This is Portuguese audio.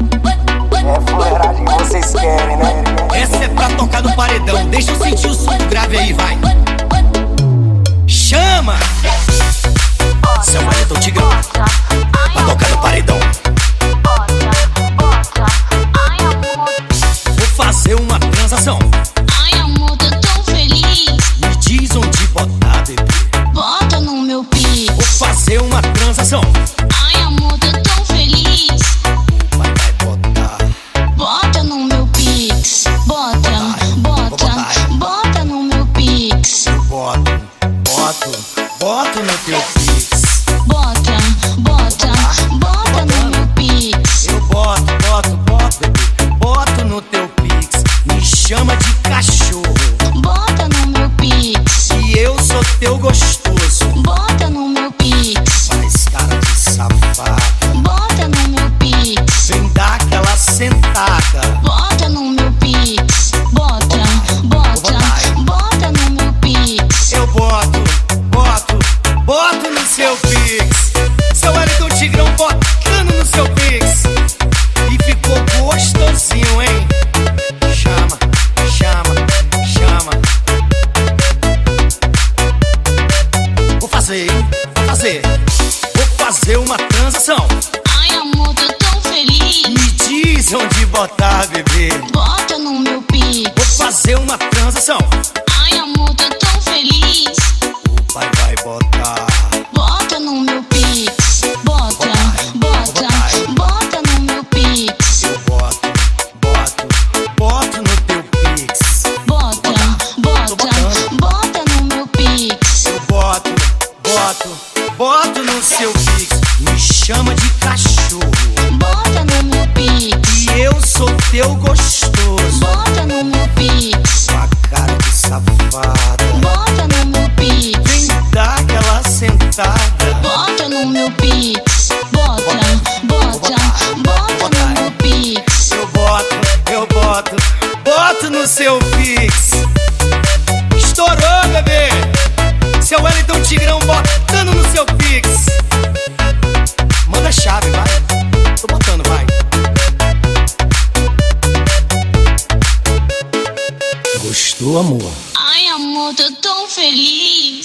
É fuleiragem que vocês querem, né? Essa é pra tocar no paredão. Deixa eu sentir o som grave aí, vai. Chama! Seu marido tigrão. Pra tocar no paredão. Vou fazer uma transação. Ai, amor, tô tão feliz. Me diz onde botar, bebê. Bota no meu pix. Vou fazer uma transação. Ai, boto, boto, boto no teu pix. Bota, bota, bota no meu pix. Eu boto, boto, boto. Boto no teu pix. Me chama de cachorro. Bota no meu pix. E eu sou teu gostoso. Fazer. Vou fazer uma transação. Ai, amor, tô tão feliz. Me diz onde botar, bebê. Bota no meu Vou pix. fazer uma transação. Me chama de cachorro. Bota no meu pix. E eu sou teu gostoso. Bota no meu pix. Com a cara de safada. Bota no meu pix. Vem dar aquela sentada. Bota no meu pix. Bota, bota, bota no meu pix. Eu boto, eu boto, boto no seu pix. Gostou, amor? Ai, amor, tô tão feliz.